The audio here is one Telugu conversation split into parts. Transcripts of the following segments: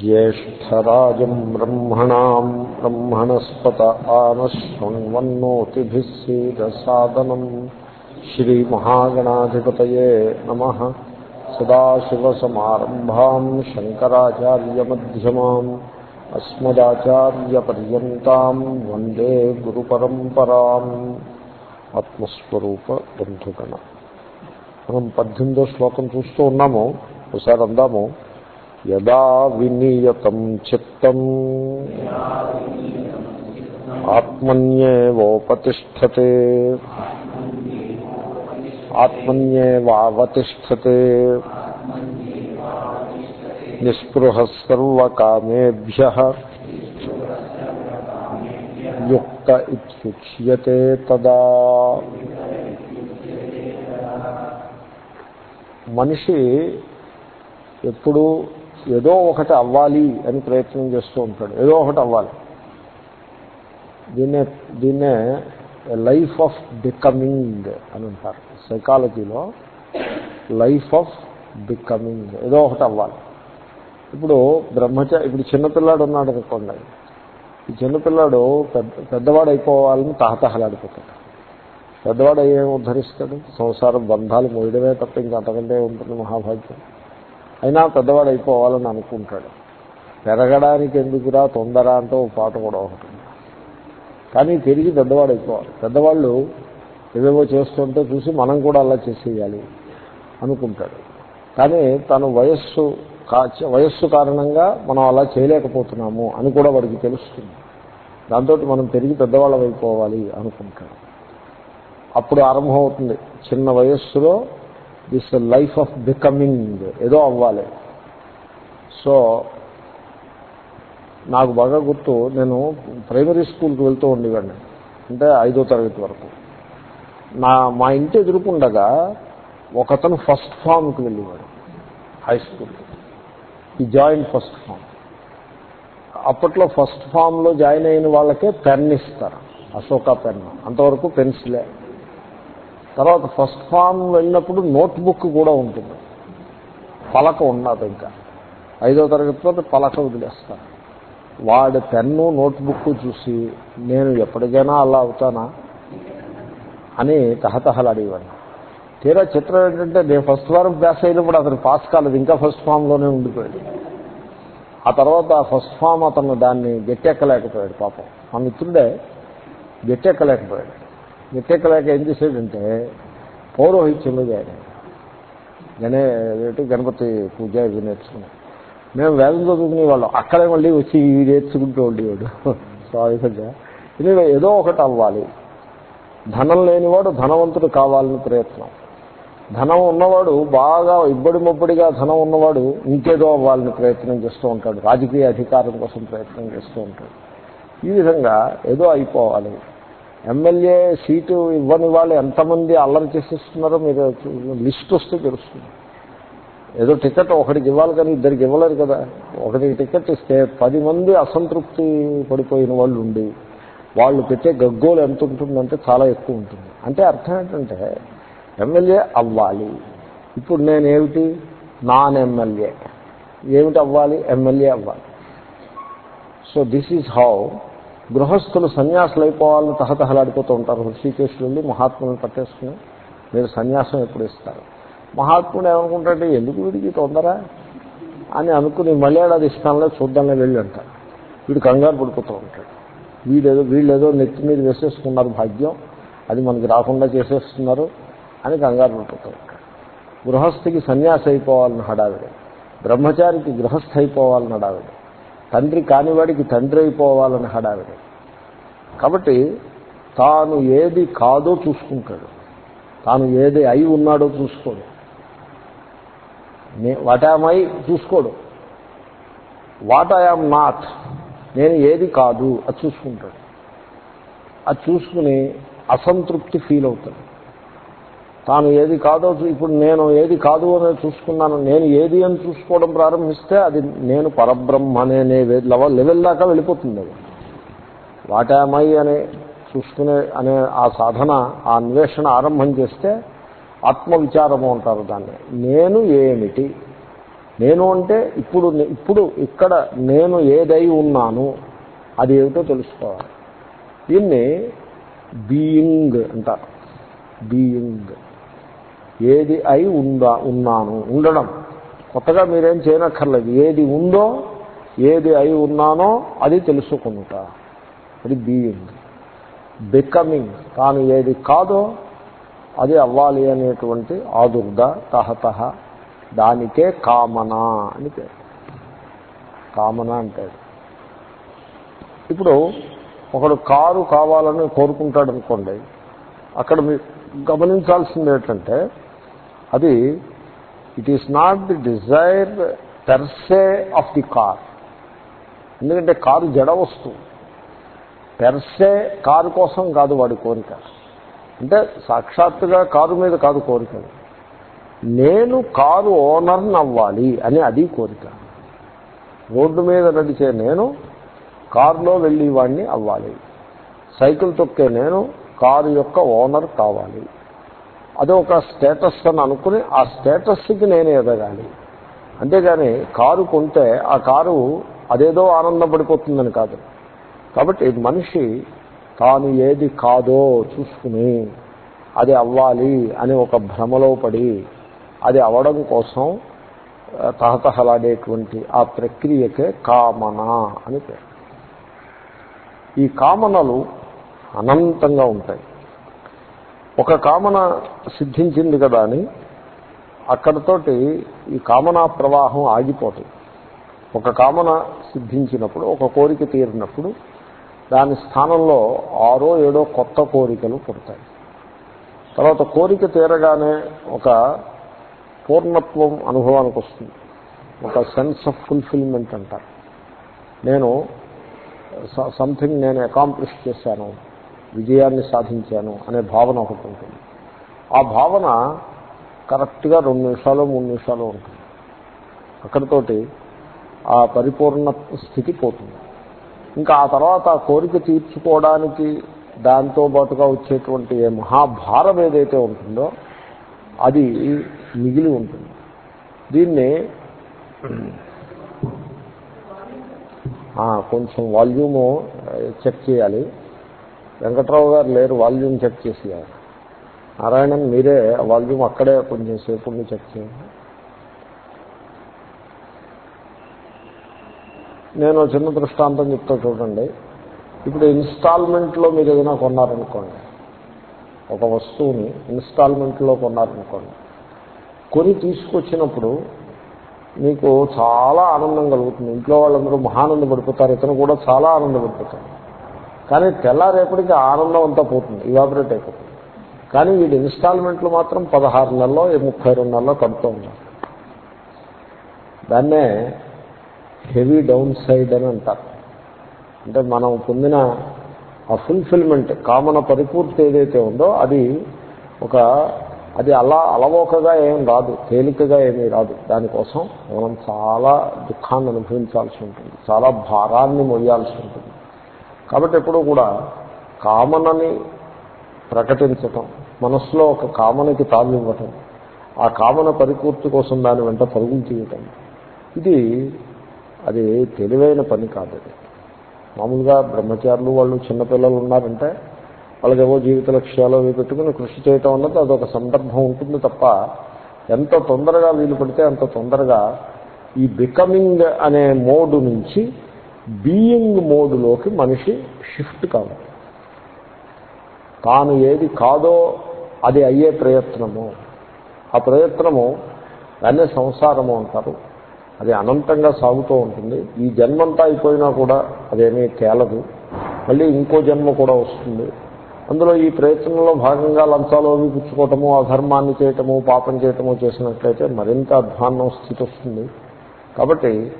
ज्येष्ठराजम् ब्रह्मणाम् ब्रह्मणस्पत आनशृण्वन्नोतिभिः सीदसादनम् श्रीमहागणाधिपतये नमः सदाशिवसमारम्भाम् शङ्कराचार्यमध्यमाम् अस्मदाचार्यपर्यन्ताम् वन्दे गुरुपरम्पराम् ఆత్మస్వరూప బంధుగణ మనం పద్దెనిమిదో శ్లోకం చూస్తూ ఉన్నాము ఒకసారి అందాము యదా వినియతం చిత్తం. ఆత్మన్యేవోపతిష్టతే. ఆత్మన్యేవావతిష్టతే. నిస్పృహ సర్వకామేభ్య యుక్త ఇత్యుచ్యతే తదా. మనిషి ఎప్పుడు ఏదో ఒకటి అవ్వాలి అని ప్రయత్నం చేస్తూ ఉంటాడు. ఏదో ఒకటి అవ్వాలి. దీన్నే దీన్నే లైఫ్ ఆఫ్ బికమింగ్ అని అంటారు. సైకాలజీలో లైఫ్ ఆఫ్ బికమింగ్ ఏదో ఒకటి అవ్వాలి. ఇప్పుడు బ్రహ్మచారి ఇప్పుడు చిన్నపిల్లాడు ఉన్నాడు అనుకోండి. ఈ చిన్నపిల్లాడు పెద్ద పెద్దవాడు అయిపోవాలని తహతహలాడిపోతాడు పెద్దవాడు అయ్యే ఉద్ధరిస్తాడు? సంసారం బంధాలు మోయడమే తప్ప ఇంకా అంతకంటే ఉంటుంది మహాభాగ్యం. అయినా పెద్దవాడు అయిపోవాలని అనుకుంటాడు. పెరగడానికి ఎందుకురా తొందర అంటూ పాట కూడా ఒకటి కానీ తిరిగి పెద్దవాడు అయిపోవాలి. పెద్దవాళ్ళు ఏవేవో చేస్తుంటే చూసి మనం కూడా అలా చేసేయాలి అనుకుంటాడు. కానీ తను వయస్సు వయస్సు కారణంగా మనం అలా చేయలేకపోతున్నాము అని కూడా వాడికి తెలుస్తుంది. దాంతో మనం పెరిగి పెద్దవాళ్ళం అయిపోవాలి అనుకుంటాడు. అప్పుడు ఆరంభమవుతుంది. చిన్న వయస్సులో దిస్ లైఫ్ ఆఫ్ బికమింగ్ ఏదో అవ్వాలి. సో నాకు బాగా గుర్తు నేను ప్రైమరీ స్కూల్కి వెళ్తూ ఉండేవాడిని. అంటే ఐదో తరగతి వరకు. నా మా ఇంటి ఎదురుకుండగా ఒకతను ఫస్ట్ ఫామ్కి వెళ్ళేవాడు హై స్కూల్కి ఈ జాయిన్ ఫస్ట్ ఫామ్ అప్పట్లో ఫస్ట్ ఫామ్లో జాయిన్ అయిన వాళ్ళకే పెన్ ఇస్తారు అశోక పెన్ అంతవరకు పెన్సిలే తర్వాత ఫస్ట్ ఫామ్ వెళ్ళినప్పుడు నోట్బుక్ కూడా ఉంటుంది. పలక ఉన్నది ఇంకా. ఐదో తరగతిలో పలక వదిలేస్తారు. వాడి పెన్ను నోట్బుక్ చూసి నేను ఎప్పటికైనా అలా అవుతానా అని తహతహలు అడిగేవాడిని తీరా చిత్రం ఏంటంటే నేను ఫస్ట్ వారం పాస్ అయినప్పుడు అతను పాస్ కాలేదు ఇంకా ఫస్ట్ ఫామ్లోనే ఉండిపోయాడు. ఆ తర్వాత ఆ ఫస్ట్ ఫామ్ అతను దాన్ని గట్టెక్కలేకపోయాడు పాపం. మా మిత్రుడే గట్టెక్కలేకపోయాడు. గట్టెక్కలేక ఏం చేశాడంటే పౌరోహిత్యంలో జాయిన్ గణే గణపతి పూజ ఇవి నేర్చుకున్నాం మేము వేదం చదువుకునే వాళ్ళం. అక్కడే మళ్ళీ వచ్చి ఇవి నేర్చుకుంటూ ఉండేవాడు. సో ఇది ఏదో ఒకటి అవ్వాలి. ధనం లేనివాడు ధనవంతుడు కావాలని ప్రయత్నం. ధనం ఉన్నవాడు బాగా ఇబ్బడి ముబ్బడిగా ధనం ఉన్నవాడు ఇంకేదో అవ్వాలని ప్రయత్నం చేస్తూ ఉంటాడు. రాజకీయ అధికారం కోసం ప్రయత్నం చేస్తూ ఉంటాడు. ఈ విధంగా ఏదో అయిపోవాలి. ఎమ్మెల్యే సీటు ఇవ్వని వాళ్ళు ఎంతమంది అల్లరి చేసేస్తున్నారో మీరు లిస్ట్ వస్తే తెలుస్తుంది. ఏదో టికెట్ ఒకటికి ఇవ్వాలి కానీ ఇద్దరికి ఇవ్వలేరు కదా. ఒకటికి టికెట్ ఇస్తే పది మంది అసంతృప్తి పడిపోయిన వాళ్ళు ఉండి వాళ్ళు పెట్టే గగ్గోలు ఎంత ఉంటుందంటే చాలా ఎక్కువ ఉంటుంది. అంటే అర్థం ఏంటంటే ఎమ్మెల్యే అవ్వాలి. ఇప్పుడు నేనేమిటి నాన్ ఎమ్మెల్యే. ఏమిటి అవ్వాలి? ఎమ్మెల్యే అవ్వాలి. సో దిస్ ఈజ్ హౌ గృహస్థులు సన్యాసులు అయిపోవాలని తహతహలాడిపోతూ ఉంటారు. హృషికేశ్వరు వెళ్ళి మహాత్ములను పట్టేసుకుని మీరు సన్యాసం ఎప్పుడు ఇస్తారు? మహాత్ముడు ఏమనుకుంటాడు ఎందుకు వీడికి తొందర? అని అనుకుని మళ్ళీ అది ఇస్తానులే చూద్దాంలే వెళ్ళి అంటారు వీడు కంగారు పడిపోతూ ఉంటాడు. వీడేదో వీళ్ళేదో నెత్తి మీద వేసేసుకున్నారు భాగ్యం. అది మనకి రాకుండా చేసేస్తున్నారు అని కంగారు పడిపోతూ ఉంటాడు. గృహస్థికి సన్యాసి అయిపోవాలని హడావిడి. బ్రహ్మచారికి గృహస్థ అయిపోవాలని హడావిడి. తండ్రి కానివాడికి తండ్రి అయిపోవాలని హడావిడి. కాబట్టి తాను ఏది కాదో చూసుకుంటాడు. తాను ఏది అయి ఉన్నాడో చూసుకోడు. వాట్ ఐ చూసుకోడు. వాట్ ఐఆమ్ నాట్ నేను ఏది కాదు అది చూసుకుంటాడు. అది చూసుకుని అసంతృప్తి ఫీల్ అవుతాడు. తాను ఏది కాదో ఇప్పుడు నేను ఏది కాదు అని చూసుకున్నాను నేను ఏది అని చూసుకోవడం ప్రారంభిస్తే అది నేను పరబ్రహ్మనే లెవెల్ దాకా వెళ్ళిపోతుంది అది. వాటామై అనే చూసుకునే అనే ఆ సాధన ఆ అన్వేషణ ఆరంభం చేస్తే ఆత్మవిచారము అంటారు దాన్ని. నేను ఏమిటి? నేను అంటే ఇప్పుడు ఇప్పుడు ఇక్కడ నేను ఏదై ఉన్నాను అది ఏమిటో తెలుసుకోవాలి. దీన్ని బీయింగ్ అంటారు. బీయింగ్. ఏది అయి ఉందా ఉన్నాను. ఉండడం. కొత్తగా మీరేం చేయనక్కర్లేదు. ఏది ఉందో ఏది అయి ఉన్నానో అది తెలుసుకుంటా అది బీయింగ్ బికమింగ్ తాను ఏది కాదో అది అవ్వాలి అనేటువంటి ఆదుర్ద తహతహ. దానికే కామన అని పేరు. కామన అంటాడు. ఇప్పుడు ఒకడు కారు కావాలని కోరుకుంటాడు అనుకోండి అక్కడ మీరు గమనించాల్సింది ఏంటంటే అది it is not the desire per se of the car ఎందుకంటే కారు జడ వస్తువు. పెర్సే కారు కోసం కాదు వాడి కోరిక. అంటే సాక్షాత్తుగా కారు మీద కాదు కోరిక. నేను కారు ఓనర్ని అవ్వాలి అని అది కోరిక. రోడ్డు మీద నడిచే నేను కారులో వెళ్ళి వాడిని అవ్వాలి. సైకిల్ తొక్కే నేను కారు యొక్క ఓనర్ కావాలి. అది ఒక స్టేటస్ అని అనుకుని ఆ స్టేటస్కి నేను ఎదగాలి. అంతేగాని కారు కొంటే ఆ కారు అదేదో ఆనందపడిపోతుందని కాదు. కాబట్టి మనిషి తాను ఏది కాదో చూసుకుని అది అవ్వాలి అని ఒక భ్రమలో పడి అది అవడం కోసం తహతహలాడేటువంటి ఆ ప్రక్రియకే కామన అని పేరు. ఈ కామనలు అనంతంగా ఉంటాయి. ఒక కామన సిద్ధించింది కదా అని అక్కడతోటి ఈ కామనా ప్రవాహం ఆగిపోతుంది. ఒక కామన సిద్ధించినప్పుడు ఒక కోరిక తీరినప్పుడు దాని స్థానంలో ఆరో ఏడో కొత్త కోరికలు పుడతాయి. తర్వాత కోరిక తీరగానే ఒక పూర్ణత్వం అనుభవానికి వస్తుంది. ఒక సెన్స్ ఆఫ్ ఫుల్ఫిల్మెంట్ అంటారు. నేను సంథింగ్ నేను అకాంప్లిష్ చేశాను. విజయాన్ని సాధించాను అనే భావన ఒకటి ఉంటుంది. ఆ భావన కరెక్ట్గా రెండు నిమిషాలు మూడు నిమిషాలు ఉంటుంది. అక్కడితోటి ఆ పరిపూర్ణ స్థితి పోతుంది. ఇంకా ఆ తర్వాత ఆ కోరిక తీర్చుకోవడానికి దాంతో పాటుగా వచ్చేటువంటి మహాభారం ఏదైతే ఉంటుందో అది మిగిలి ఉంటుంది. దీన్ని కొంచెం వాల్యూము చెక్ చేయాలి. వెంకట్రావు గారు లేరు వాల్యూమ్ చెక్ చేసేయాలి. నారాయణన్ మీరే వాల్యూమ్ అక్కడే కొంచెం సేపు చెక్ చేయండి. నేను చిన్న దృష్టాంతం చెప్తా చూడండి. ఇప్పుడు ఇన్స్టాల్మెంట్లో మీరు ఏదైనా కొన్నారనుకోండి ఒక వస్తువుని ఇన్స్టాల్మెంట్లో కొన్నారనుకోండి కొని తీసుకొచ్చినప్పుడు మీకు చాలా ఆనందం కలుగుతుంది. ఇంట్లో వాళ్ళందరూ మహానందపడిపోతారు ఇతను కూడా చాలా ఆనందపడిపోతారు కానీ తెల్లారేపటికి ఆనందం అంతా పోతుంది ఇవాపరేట్ అయిపోతుంది. కానీ వీడి ఇన్స్టాల్మెంట్లు మాత్రం పదహారు నెలలో ముప్పై రెండు నెలలో కడుతూ ఉన్నారు. దాన్నే హెవీ డౌన్ సైడ్ అని అంటారు. అంటే మనం పొందిన ఆ ఫుల్ఫిల్మెంట్ కామన పరిపూర్తి ఏదైతే ఉందో అది ఒక అది అలా అలవోకగా ఏం రాదు తేలికగా ఏమీ రాదు. దానికోసం మనం చాలా దుఃఖాన్ని అనుభవించాల్సి ఉంటుంది చాలా భారాన్ని మొయ్యాల్సి ఉంటుంది. కాబట్టి ఎప్పుడూ కూడా కామనని ప్రకటించటం మనస్సులో ఒక కామనకి తావివ్వటం ఆ కామన పరిపూర్తి కోసం దాని వెంట పరుగులు తీయటం. ఇది అది తెలివైన పని కాదు మామూలుగా బ్రహ్మచారులు వాళ్ళు చిన్నపిల్లలు ఉన్నారంటే వాళ్ళకేవో జీవిత లక్ష్యాలు అవి పెట్టుకుని కృషి చేయటం అన్నది అదొక సందర్భం ఉంటుంది తప్ప ఎంత తొందరగా వీలు పడితే అంత తొందరగా ఈ బికమింగ్ అనే మోడ్ నుంచి బీయింగ్ మోడ్లోకి మనిషి షిఫ్ట్ కావాలి. తాను ఏది కాదో అది అయ్యే ప్రయత్నము. ఆ ప్రయత్నము దాన్నే సంసారము అంటారు. అది అనంతంగా సాగుతూ ఉంటుంది. ఈ జన్మంతా అయిపోయినా కూడా అదేమీ తేలదు. మళ్ళీ ఇంకో జన్మ కూడా వస్తుంది. అందులో ఈ ప్రయత్నంలో భాగంగా లంచాలు అవి పుచ్చుకోవటము అధర్మాన్ని చేయటము పాపం చేయటము చేసినట్లయితే మరింత అధ్వాన్నం స్థితి వస్తుంది. కాబట్టి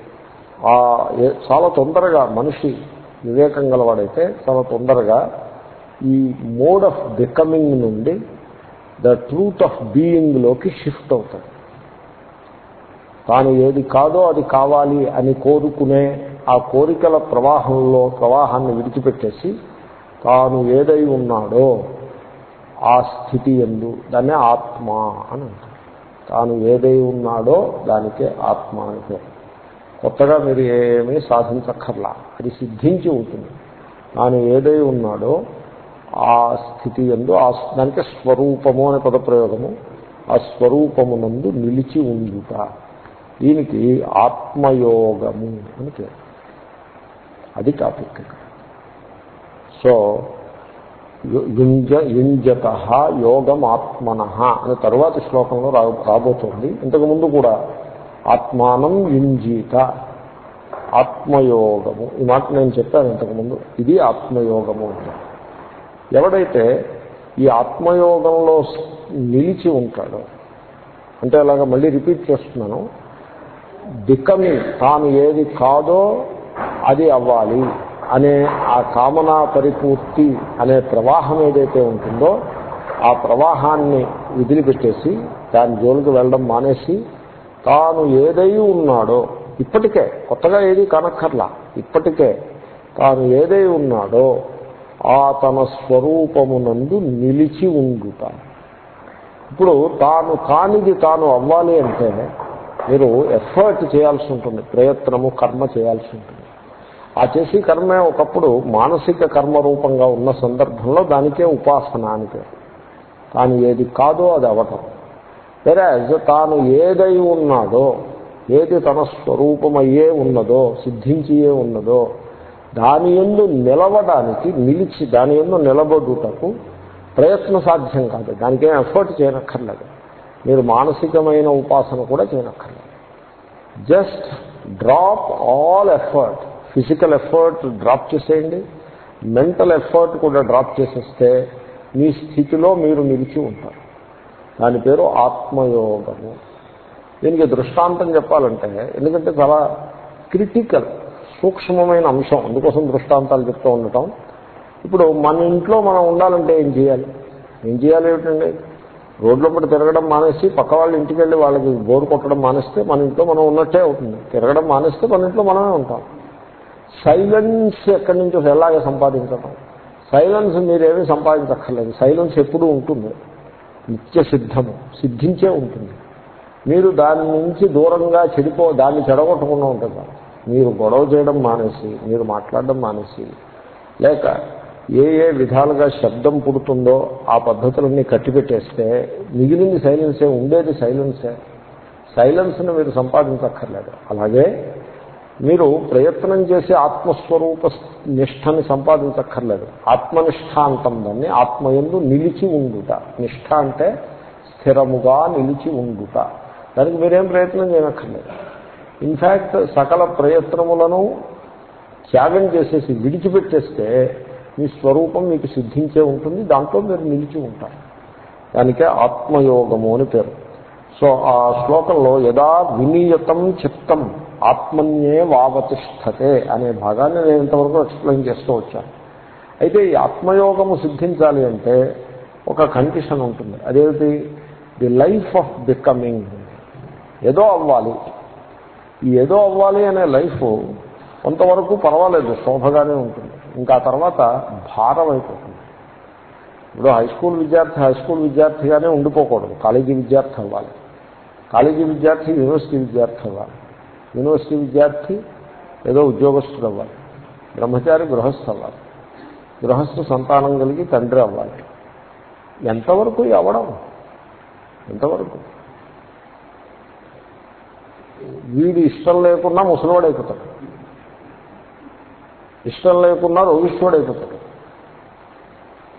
చాలా తొందరగా మనిషి వివేకం గలవాడైతే చాలా తొందరగా ఈ మోడ్ ఆఫ్ బికమింగ్ నుండి ద ట్రూత్ ఆఫ్ బీయింగ్లోకి షిఫ్ట్ అవుతాడు. తాను ఏది కాదో అది కావాలి అని కోరుకునే ఆ కోరికల ప్రవాహంలో ప్రవాహాన్ని విడిచిపెట్టేసి తాను ఏదై ఉన్నాడో ఆ స్థితి ఎందు దాన్నే ఆత్మ అని అంటారు. తాను ఏదై ఉన్నాడో దానికే ఆత్మ అని పేరు. కొత్తగా మీరు ఏమీ సాధించక్కర్లా. అది సిద్ధించి ఉంటుంది. తాను ఏదై ఉన్నాడో ఆ స్థితి ఎందు ఆ దానికి స్వరూపము అనే పదప్రయోగము. ఆ స్వరూపమునందు నిలిచి ఉండుట. దీనికి ఆత్మయోగము అని పేరు. అది టాపిక్ సో యుంజ యుంజత యోగం ఆత్మన అని తరువాతి శ్లోకంలో రాబోతోంది. ఇంతకుముందు కూడా ఆత్మానం యుంజీత. ఆత్మయోగము. ఈ మాట నేను చెప్పాను ఇంతకుముందు. ఇది ఆత్మయోగము అంటే. ఎవడైతే ఈ ఆత్మయోగంలో నిలిచి ఉంటాడో అంటే అలాగా మళ్ళీ రిపీట్ చేస్తున్నాను బికమింగ్ తాను ఏది కాదో అది అవ్వాలి అనే ఆ కామనా పరిపూర్తి అనే ప్రవాహం ఏదైతే ఉంటుందో ఆ ప్రవాహాన్ని వదిలిపెట్టేసి దాని జోలికి వెళ్ళడం మానేసి తాను ఏదై ఉన్నాడో ఇప్పటికే కొత్తగా ఏది కనక్కర్లా ఇప్పటికే తాను ఏదై ఉన్నాడో ఆ తన స్వరూపమునందు నిలిచి ఉండుట. ఇప్పుడు తాను కానిది తాను అవ్వాలి అంటే మీరు ఎఫర్ట్ చేయాల్సి ఉంటుంది ప్రయత్నము కర్మ చేయాల్సి ఉంటుంది. ఆ చేసి కర్మే ఒకప్పుడు మానసిక కర్మ రూపంగా ఉన్న సందర్భంలో దానికే ఉపాసన అని పేరు. తాను ఏది కాదో అది అవటం వెరాజ్ తాను ఏదై ఉన్నాడో ఏది తన స్వరూపమయ్యే ఉన్నదో సిద్ధించియే ఉన్నదో దాని ఎందు నిలవడానికి నిలిచి దాని ఎందు నిలబడుటకు ప్రయత్న సాధ్యం కాదు. దానికేం ఎఫర్ట్ చేయనక్కర్లేదు. మీరు మానసికమైన ఉపాసన కూడా చేయనక్కర్లేదు. Just drop all effort physical effort drop చేసేయండి. మెంటల్ ఎఫర్ట్ కూడా డ్రాప్ చేసేస్తే మీ స్థితిలో మీరు నిలిచి ఉంటారు. దాని పేరు ఆత్మయోగము. దీనికి దృష్టాంతం చెప్పాలంటే ఎందుకంటే చాలా క్రిటికల్ సూక్ష్మమైన అంశం. అందుకోసం దృష్టాంతాలు చెప్తూ ఉండటం. ఇప్పుడు మన ఇంట్లో మనం ఉండాలంటే ఏం చేయాలి? ఏం చేయాలి ఏమిటండి? రోడ్ల పడి తిరగడం మానేసి పక్క వాళ్ళ ఇంటికి వెళ్ళి వాళ్ళకి బోరు కొట్టడం మానేస్తే మన ఇంట్లో మనం ఉన్నట్టే అవుతుంది. తిరగడం మానేస్తే మన ఇంట్లో మనమే ఉంటాం. సైలెన్స్ ఎక్కడి నుంచో ఎలాగే సంపాదించడం సైలెన్స్ మీరేమీ సంపాదించక్కర్లేదు. సైలెన్స్ ఎప్పుడూ ఉంటుంది. నిత్య సిద్ధము సిద్ధించే ఉంటుంది. మీరు దాని నుంచి దూరంగా చెడిపో దాన్ని చెడగొట్టకుండా ఉంటుంది మీరు గొడవ చేయడం మానేసి మీరు మాట్లాడడం మానేసి లేక ఏ ఏ విధాలుగా శబ్దం పుడుతుందో ఆ పద్ధతులన్నీ కట్టిపెట్టేస్తే మిగిలింది సైలెన్సే ఉండేది సైలెన్సే సైలెన్స్ని మీరు సంపాదించక్కర్లేదు. అలాగే మీరు ప్రయత్నం చేసి ఆత్మస్వరూప నిష్టని సంపాదించక్కర్లేదు. ఆత్మనిష్ట అంటాం దాన్ని ఆత్మయందు నిలిచి ఉండుట. నిష్ట అంటే స్థిరముగా నిలిచి ఉండుట. దానికి మీరేం ప్రయత్నం చేయనక్కర్లేదు. ఇన్ఫ్యాక్ట్ సకల ప్రయత్నములను త్యాగం చేసేసి విడిచిపెట్టేస్తే మీ స్వరూపం మీకు సిద్ధించే ఉంటుంది దాంట్లో మీరు నిలిచి ఉంటారు. దానికే ఆత్మయోగము అని పేరు. సో ఆ శ్లోకంలో యదా వినియతం చిత్తం ఆత్మన్యే వావతిష్టతే అనే భాగాన్ని నేను ఇంతవరకు ఎక్స్ప్లెయిన్ చేస్తూ వచ్చాను. అయితే ఈ ఆత్మయోగము సిద్ధించాలి అంటే ఒక కండిషన్ ఉంటుంది. అదేమిటి? ది లైఫ్ ఆఫ్ బికమింగ్ ఏదో అవ్వాలి. ఈ ఏదో అవ్వాలి అనే లైఫ్ కొంతవరకు పర్వాలేదు శోభగానే ఉంటుంది. ఇంకా తర్వాత భారం అయిపోతుంది ఇప్పుడు హై స్కూల్ విద్యార్థి హై స్కూల్ విద్యార్థిగానే ఉండిపోకూడదు. కాలేజీ విద్యార్థి అవ్వాలి. కాలేజీ విద్యార్థి యూనివర్సిటీ విద్యార్థి అవ్వాలి. యూనివర్సిటీ విద్యార్థి ఏదో ఉద్యోగస్తుడు అవ్వాలి. బ్రహ్మచారి గృహస్థు అవ్వాలి. గృహస్థు సంతానం కలిగి తండ్రి అవ్వాలి. ఎంతవరకు ఈ అవ్వడం ఎంతవరకు? వీడి ఇష్టం లేకున్నా ముసలివాడైపోతాడు ఇష్టం లేకున్నా రోగిష్ఠుడైపోతాడు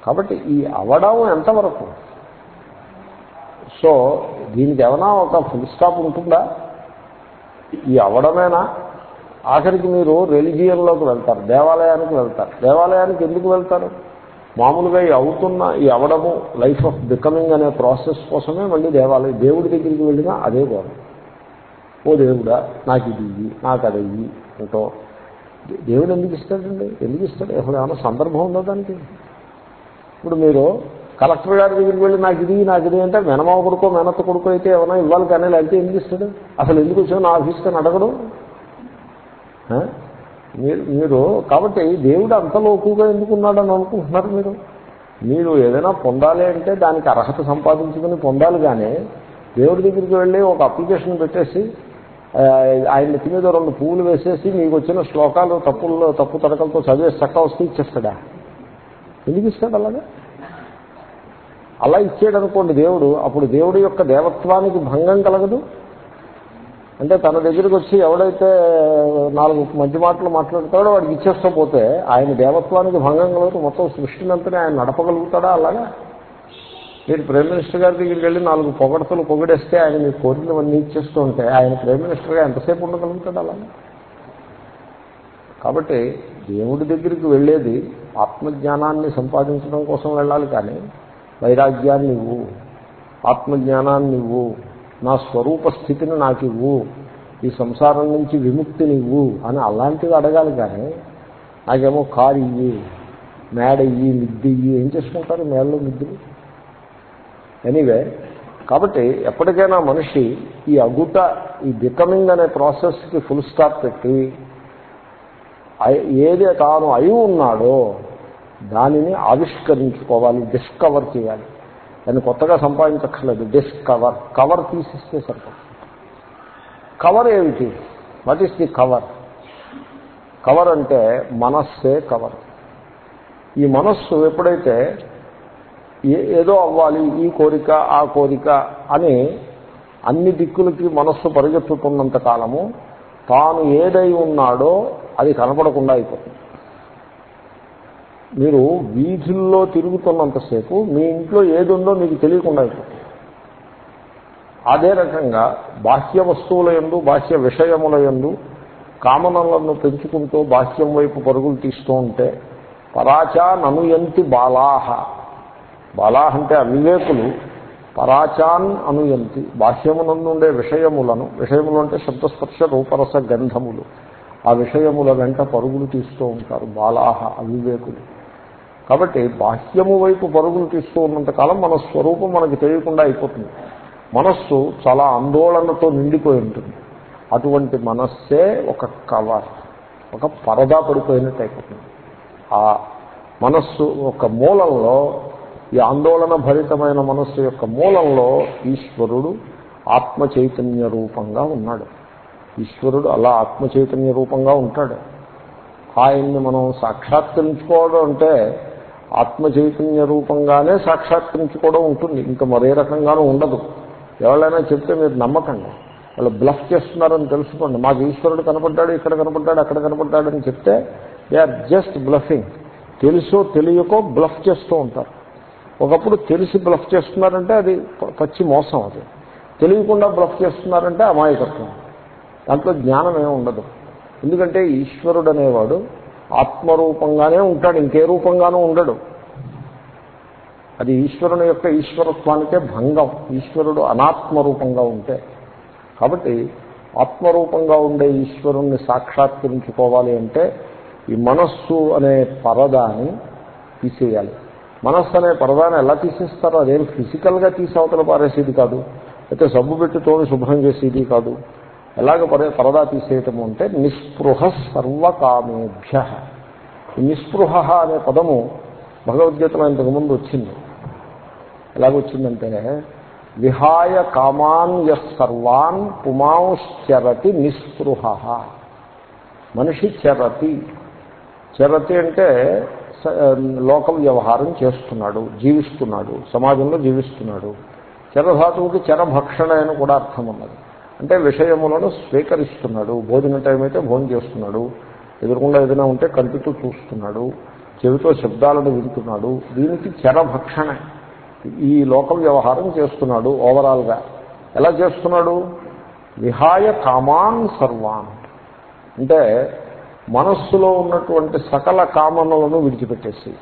కాబట్టి ఈ అవడం ఎంతవరకు? సో దీనికి ఏమైనా ఒక ఫుల్ స్టాప్ ఉంటుందా? ఈ అవడమేనా? ఆఖరికి మీరు రెలిజియన్లోకి వెళ్తారు దేవాలయానికి వెళ్తారు. దేవాలయానికి ఎందుకు వెళ్తారు? మామూలుగా ఈ అవుతున్న ఈ అవడము లైఫ్ ఆఫ్ బికమింగ్ అనే ప్రాసెస్ కోసమే మళ్ళీ దేవాలయం దేవుడి దగ్గరికి వెళ్ళినా అదే గోరం ఓ దేవుడా నాకు ఇది ఇయ్యి నాకు అది ఇయ్యి అంటూ. దేవుడు ఎందుకు ఇస్తాడండి? ఎందుకు ఇస్తాడు? అసలు ఏమైనా సందర్భం ఉందా దానికి? ఇప్పుడు మీరు కలెక్టర్ గారి దగ్గరికి వెళ్ళి నాకు ఇది నాకు ఇది అంటే మెనమావ కొడుకో మెనత్త కొడుకో అయితే ఏమైనా ఇవ్వాలి కానీ లేకపోతే ఎందుకు ఇస్తాడు? అసలు ఎందుకు వచ్చావు? నా ఆఫీస్కి అని అడగడు. మీరు మీరు కాబట్టి దేవుడు అంత లోకుగా ఎందుకున్నాడని అనుకుంటున్నారు మీరు? మీరు ఏదైనా పొందాలి అంటే దానికి అర్హత సంపాదించుకుని పొందాలి కానీ దేవుడి దగ్గరికి వెళ్ళి ఒక అప్లికేషన్ పెట్టేసి ఆయన నెత్తి మీద రెండు పువ్వులు వేసేసి మీకు వచ్చిన శ్లోకాలు తప్పుల్లో తప్పు తడకలతో చదివేసి చక్క వస్తే ఇచ్చేస్తాడా? ఎందుకు ఇస్తాడు అలాగా? అలా ఇచ్చాడనుకోండి దేవుడు అప్పుడు దేవుడు యొక్క దేవత్వానికి భంగం కలగదు? అంటే తన దగ్గరికి వచ్చి ఎవడైతే నాలుగు మంచి మాటలు మాట్లాడతాడో వాడికి ఇచ్చేస్తా పోతే ఆయన దేవత్వానికి భంగం కలగదు. మొత్తం సృష్టినంతనే ఆయన నడపగలుగుతాడా అలాగా? మీరు ప్రైమ్ మినిస్టర్ గారి దగ్గరికి వెళ్ళి నాలుగు పొగడతలు పొగిడేస్తే ఆయన మీ కోరికలవన్నీ ఇచ్చేస్తూ ఉంటే ఆయన ప్రైమ్ మినిస్టర్గా ఎంతసేపు ఉండగలుగుతాడు అలాగా? కాబట్టి దేవుడి దగ్గరికి వెళ్ళేది ఆత్మజ్ఞానాన్ని సంపాదించడం కోసం వెళ్ళాలి కానీ వైరాగ్యాన్ని ఇవ్వు ఆత్మజ్ఞానాన్ని ఇవ్వు నా స్వరూప స్థితిని నాకు ఇవ్వు ఈ సంసారం నుంచి విముక్తిని ఇవ్వు అని అలాంటివి అడగాలి కానీ నాకేమో కారు ఇయ్యి మేడ ఇయ్యి మిద్ది ఇయ్యి ఏం చేసుకుంటారు మేడలో మిద్దులు? ఎనీవే కాబట్టి ఎప్పటికైనా మనిషి ఈ అగుట ఈ బికమింగ్ అనే ప్రాసెస్కి ఫుల్ స్టాప్ పెట్టి ఏది తాను అయి ఉన్నాడో దానిని ఆవిష్కరించుకోవాలి డిస్కవర్ చేయాలి. దాన్ని కొత్తగా సంపాదించక్కర్లేదు డిస్కవర్ కవర్ తీసిస్తే సరిపడుతుంది కవర్ ఏమిటి? What is the cover cover అంటే మనస్సే కవర్ ఈ మనస్సు ఎప్పుడైతే ఏ- ఏదో అవ్వాలి ఈ కోరిక ఆ కోరిక అని అన్ని దిక్కులకి మనస్సు పరిగెత్తుతున్నంత కాలము తాను ఏదై ఉన్నాడో అది కనపడకుండా అయిపోతుంది. మీరు వీధుల్లో తిరుగుతున్నంతసేపు మీ ఇంట్లో ఏది ఉందో మీకు తెలియకుండా అయిపోతుంది. అదే రకంగా బాహ్య వస్తువుల యందు బాహ్య విషయముల యందు కామనలను పెంచుకుంటూ బాహ్యం వైపు పరుగులు తీస్తూ ఉంటే పరాచా ననుయంతి బాలాహ. బాలాహ అంటే అవివేకులు. పరాచాన్ అనుయంతి బాహ్యమునందుండే విషయములను విషయములు అంటే శబ్దస్పర్శ రూపరస గంధములు. ఆ విషయముల వెంట పరుగులు తీస్తూ ఉంటారు బాలాహ అవివేకులు. కాబట్టి బాహ్యము వైపు పరుగులు తీస్తూ ఉన్నంతకాలం మన స్వరూపం మనకు తెలియకుండా అయిపోతుంది. మనస్సు చాలా ఆందోళనతో నిండిపోయి ఉంటుంది. అటువంటి మనస్సే ఒక కవర్ ఒక పరదా పడిపోయినట్టు అయిపోతుంది. ఆ మనస్సు ఒక మూలంలో ఈ ఆందోళన భరితమైన మనస్సు యొక్క మూలంలో ఈశ్వరుడు ఆత్మ చైతన్య రూపంగా ఉన్నాడు. ఈశ్వరుడు అలా ఆత్మ చైతన్య రూపంగా ఉంటాడు. ఆయన్ని మనం సాక్షాత్కరించుకోవడం అంటే ఆత్మ చైతన్య రూపంగానే సాక్షాత్కరించుకోవడం ఉంటుంది. ఇంకా మరే రకంగానూ ఉండదు. ఎవరైనా చెప్తే మీరు నమ్మకండి. వాళ్ళు బ్లఫ్ చేస్తున్నారని తెలుసుకోండి. మాకు ఈశ్వరుడు కనపడ్డాడు ఇక్కడ కనపడ్డాడు అక్కడ కనపడ్డాడు అని చెప్తే దే ఆర్ జస్ట్ బ్లఫింగ్. తెలుసో తెలియకో బ్లఫ్ చేస్తూ ఉంటారు. ఒకప్పుడు తెలిసి బ్లఫ్ చేస్తున్నారంటే అది పచ్చి మోసం అది. తెలియకుండా బ్లఫ్ చేస్తున్నారంటే అమాయకత్వం. దాంట్లో జ్ఞానం ఏమి ఉండదు. ఎందుకంటే ఈశ్వరుడు అనేవాడు ఆత్మరూపంగానే ఉంటాడు ఇంకే రూపంగానూ ఉండడు. అది ఈశ్వరుని యొక్క ఈశ్వరత్వానికే భంగం. ఈశ్వరుడు అనాత్మ రూపంగా ఉంటే. కాబట్టి ఆత్మరూపంగా ఉండే ఈశ్వరుణ్ణి సాక్షాత్కరించుకోవాలి అంటే ఈ మనస్సు అనే పరదాని తీసేయాలి. మనస్సు అనే పరదాన్ని ఎలా తీసేస్తారో? అదేం ఫిజికల్గా తీసి అవతల పారేసేది కాదు. అయితే సబ్బు పెట్టి తోడు శుభ్రం చేసేది కాదు. ఎలాగ పరే పరదా తీసేయటము అంటే నిస్పృహ సర్వకామేభ్య. నిస్పృహ అనే పదము భగవద్గీతలో ఇంతకుముందు వచ్చింది. ఎలాగొచ్చిందంటే విహాయ కామాన్ సర్వాన్ పుమాంశ్చరతి నిస్పృహ. మనిషి చెరతి. చెరతి అంటే స- లోక వ్యవహారం చేస్తున్నాడు జీవిస్తున్నాడు సమాజంలో జీవిస్తున్నాడు. చరధాతువుకి చరభక్షణ అని కూడా అర్థం ఉన్నది. అంటే విషయములను స్వీకరిస్తున్నాడు. భోజన టైం అయితే భోజనం చేస్తున్నాడు. ఎదురుకుండా ఏదైనా ఉంటే కంటితో చూస్తున్నాడు. చెవితో శబ్దాలను వింటున్నాడు. దీనికి చరభక్షణ ఈ లోక వ్యవహారం చేస్తున్నాడు ఓవరాల్గా ఎలా చేస్తున్నాడు? విహాయ కామాన్ సర్వాన్. అంటే మనస్సులో ఉన్నటువంటి సకల కామనలను విడిచిపెట్టేసి